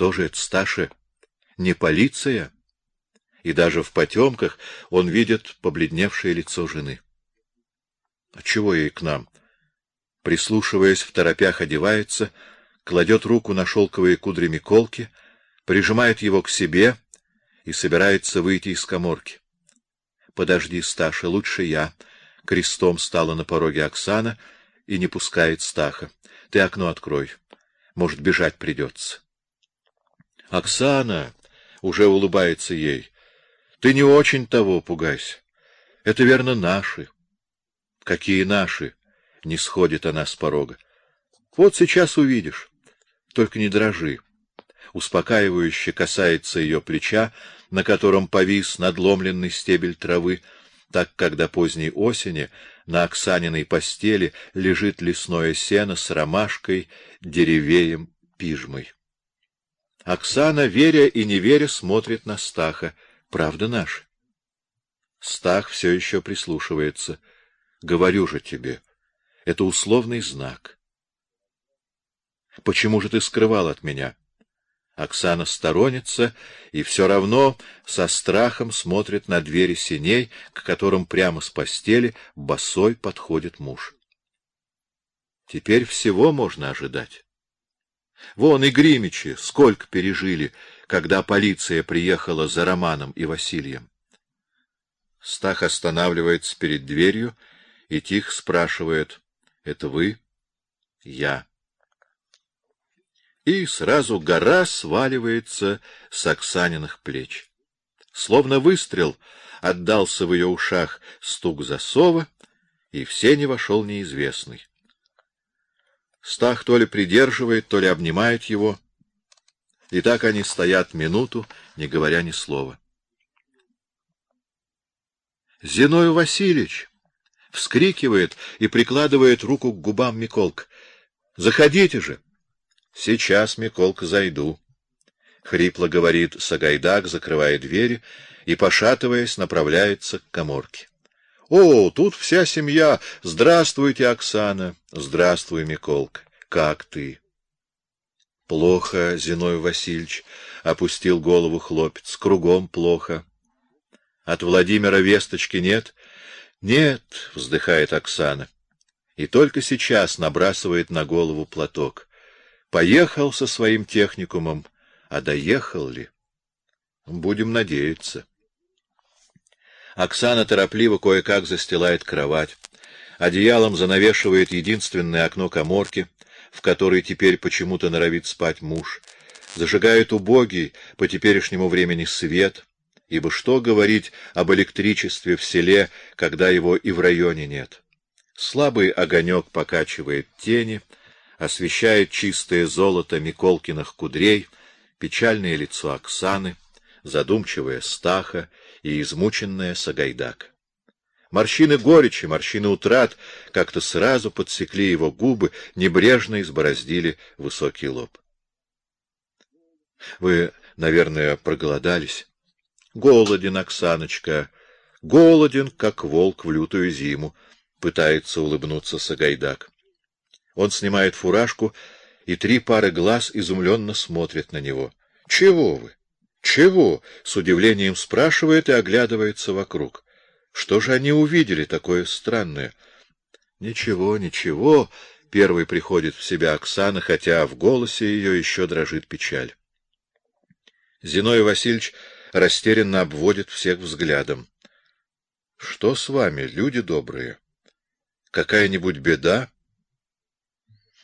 Кто же это, Сташа? Не полиция? И даже в потемках он видит побледневшее лицо жены. А чего ей к нам? Прислушиваясь, в торопях одевается, кладет руку на шелковые кудри Миколки, прижимает его к себе и собирается выйти из каморки. Подожди, Сташа, лучше я. Крестом стала на пороге Оксана и не пускает Стаха. Ты окно открой. Может, бежать придется. Оксана уже улыбается ей. Ты не очень того пугайся. Это верно наши. Какие наши? Не сходит она с порога. Вот сейчас увидишь. Только не дрожи. Успокаивающе касается ее плеча, на котором повис надломленный стебель травы, так как до поздней осени на Оксаниной постели лежит лесное сено с ромашкой, деревеем, пижмой. Оксана, веря и не веря, смотрит на Стаха. Правда наш? Стах все еще прислушивается. Говорю же тебе, это условный знак. Почему же ты скрывал от меня? Оксана сторонится и все равно со страхом смотрит на двери синей, к которым прямо с постели босой подходит муж. Теперь всего можно ожидать. Вон и Гримичи сколько пережили, когда полиция приехала за Романом и Василием. Стах останавливается перед дверью и тихо спрашивает: "Это вы?" "Я" и сразу гора сваливается с Оксаниных плеч. Словно выстрел отдался в ее ушах стук засова, и в сени вошел неизвестный. Стах то ли придерживает, то ли обнимает его, и так они стоят минуту, не говоря ни слова. Зиной Васильевич вскрикивает и прикладывает руку к губам Миколк. Заходите же. Сейчас, Миколка, зайду. Хрипло говорит Сагайдак, закрывая двери и пошатываясь, направляется к каморке. О, тут вся семья. Здравствуйте, Оксана. Здравствуй, Миколка. Как ты? Плохо, Зиной Васильевич, опустил голову хлопец. Кругом плохо. От Владимира весточки нет? Нет, вздыхает Оксана. И только сейчас набрасывает на голову платок. Поехал со своим техникумом, а доехал ли? Будем надеяться. Оксана торопливо кое-как застилает кровать, одеялом занавешивает единственное окно каморки, в которой теперь почему-то норовит спать муж, зажигает убогий по теперешнему времени свет, ибо что говорить об электричестве в селе, когда его и в районе нет. Слабый огонек покачивает тени, освещает чистое золото Миколкиных кудрей, печальное лицо Оксаны, задумчивая Стаха и измученная Сагайдак. Морщины горечи, морщины утрат как-то сразу подсекли его губы, небрежно избороздили высокий лоб. Вы, наверное, проголодались. Голоден, Оксаночка, голоден, как волк в лютую зиму, пытается улыбнуться Сагайдак. Он снимает фуражку, и три пары глаз изумленно смотрят на него. Чего вы? Чего? с удивлением спрашивает и оглядывается вокруг. Что же они увидели такое странное? Ничего, ничего, первый приходит в себя Оксана, хотя в голосе ее еще дрожит печаль. Зиной Васильевич растерянно обводит всех взглядом. Что с вами, люди добрые? Какая-нибудь беда?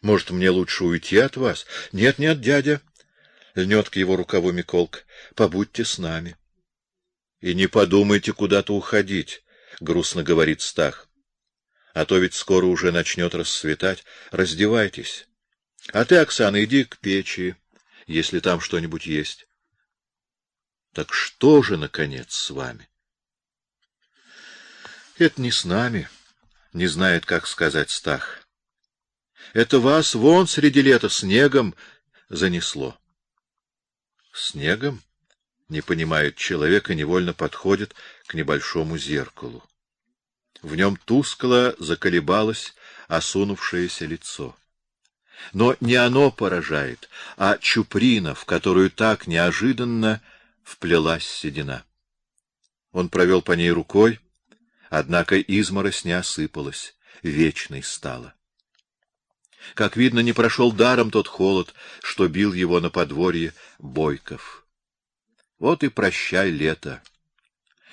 Может, мне лучше уйти от вас? Нет, нет, дядя. Льнет к его рукаву Миколк. Побудьте с нами. И не подумайте куда-то уходить, грустно говорит Стах. А то ведь скоро уже начнет рассветать. Раздевайтесь. А ты, Оксана, иди к печи, если там что-нибудь есть. Так что же наконец с вами? Это не с нами, не знает, как сказать Стах. Это вас вон среди лета снегом занесло. Снегом? Не понимает человек и невольно подходит к небольшому зеркалу. В нем тускло заколебалось осунувшееся лицо. Но не оно поражает, а чуприна, в которую так неожиданно вплелась седина. Он провел по ней рукой, однако изморозь не осыпалась, вечной стала. Как видно, не прошел даром тот холод, что бил его на подворье Бойков. Вот и прощай лето.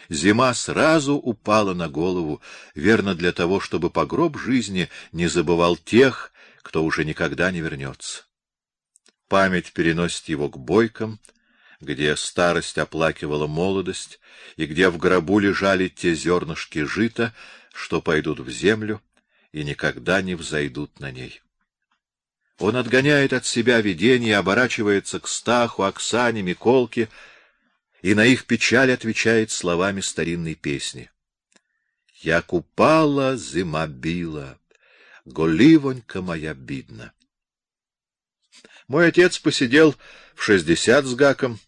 Зима сразу упала на голову, верно для того, чтобы по гроб жизни не забывал тех, кто уже никогда не вернется. Память переносит его к бойкам, где старость оплакивала молодость, и где в гробу лежали те зернышки жита, что пойдут в землю и никогда не взойдут на ней. Он отгоняет от себя видение, оборачивается к Стаху, Оксане, Миколке, и на их печаль отвечает словами старинной песни. «Я купала, зима била, голивонька моя бедна». Мой отец посидел в шестьдесят с гаком,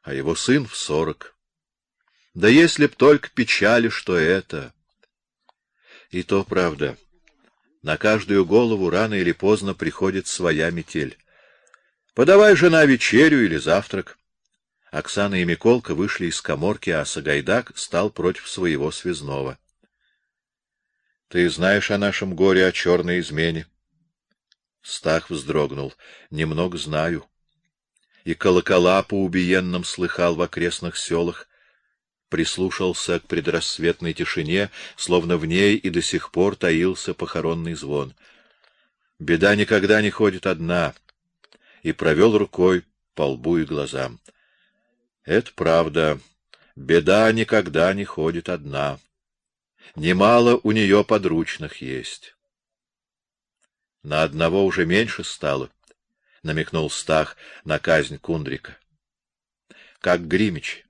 а его сын в сорок. Да если б только печали, что это. И то правда. На каждую голову рано или поздно приходит своя метель. Подавай, жена, вечерю или завтрак. Оксана и Миколка вышли из каморки, а Сагайдак стал против своего связного. — Ты знаешь о нашем горе, о черной измене? Стах вздрогнул. — Немного знаю. И колокола по убиенным слыхал в окрестных селах, прислушался к предрассветной тишине, словно в ней и до сих пор таился похоронный звон. Беда никогда не ходит одна, и провел рукой по лбу и глазам. Это правда. Беда никогда не ходит одна. Немало у нее подручных есть. На одного уже меньше стало, — намекнул Стах на казнь Кундрика. Как Гримич.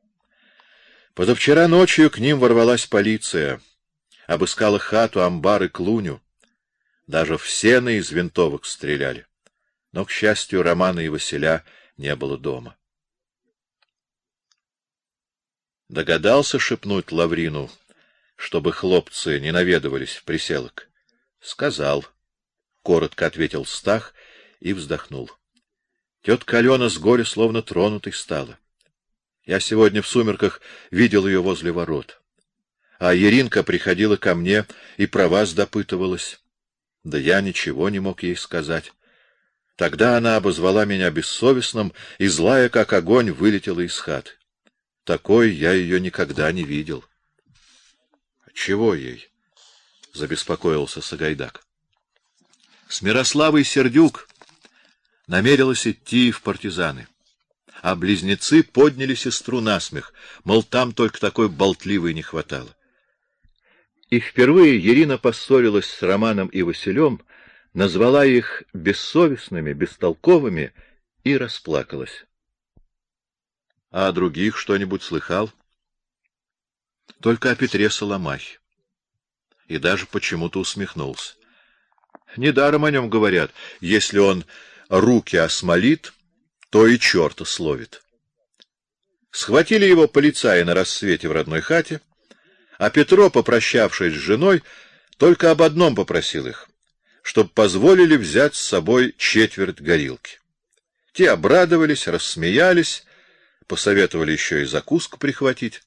Позавчера ночью к ним ворвалась полиция, обыскала хату, амбар и клуню. Даже в сено из винтовок стреляли. Но, к счастью, Романа и Василя не было дома. Догадался шепнуть Лаврину, чтобы хлопцы не наведывались в приселок. Сказал. Коротко ответил Стах и вздохнул. Тетка Алена с горя словно тронутой стала. Я сегодня в сумерках видел ее возле ворот. А Еринка приходила ко мне и про вас допытывалась. Да я ничего не мог ей сказать. Тогда она обозвала меня бессовестным и, злая как огонь, вылетела из хаты. Такой я ее никогда не видел. — Чего ей? — забеспокоился Сагайдак. С Мирославой Сердюк намерилась идти в партизаны, а близнецы подняли сестру на смех, мол, там только такой болтливой не хватало. И впервые Ирина поссорилась с Романом и Василем, назвала их бессовестными, бестолковыми и расплакалась. А о других что-нибудь слыхал? Только о Петре Соломахе. И даже почему-то усмехнулся. Недаром о нем говорят, если он руки осмолит, то и черта словит. Схватили его полицаи на рассвете в родной хате, а Петро, попрощавшись с женой, только об одном попросил их, чтоб позволили взять с собой четверть горилки. Те обрадовались, рассмеялись, посоветовали еще и закуску прихватить.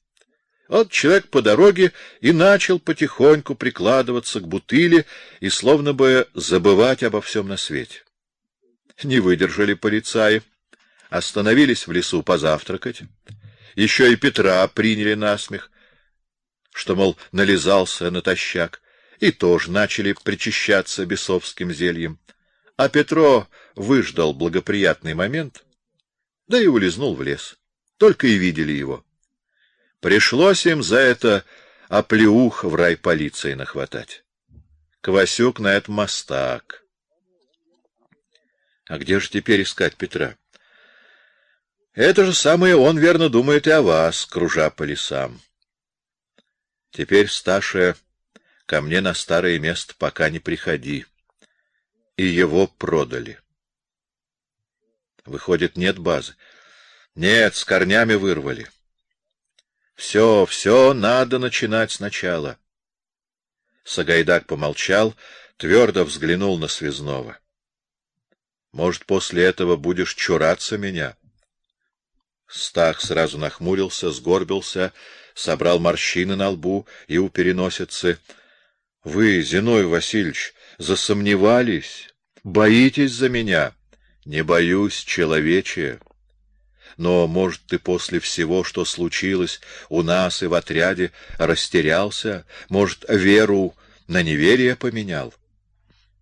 Вот человек по дороге и начал потихоньку прикладываться к бутыли и словно бы забывать обо всем на свете. Не выдержали полицаи, остановились в лесу позавтракать. Еще и Петра приняли на смех, что, мол, нализался натощак, и тоже начали причащаться бесовским зельем. А Петро выждал благоприятный момент, да и улизнул в лес только и видели его. Пришлось им за это оплеух в рай полиции нахватать. Квасюк на этом мастак. А где же теперь искать Петра? Это же самое он верно думает и о вас, кружа по лесам. Теперь, Сташа, ко мне на старое место пока не приходи. И его продали. Выходит, нет базы. Нет, с корнями вырвали. Все, все надо начинать сначала. Сагайдак помолчал, твердо взглянул на связного. Может, после этого будешь чураться меня? Стах сразу нахмурился, сгорбился, собрал морщины на лбу и у переносицы. — Вы, Зиной Васильевич, засомневались? Боитесь за меня? — Не боюсь, человече. Но, может, ты после всего, что случилось у нас и в отряде, растерялся? Может, веру на неверие поменял? —